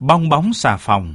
Bong bóng xà phòng.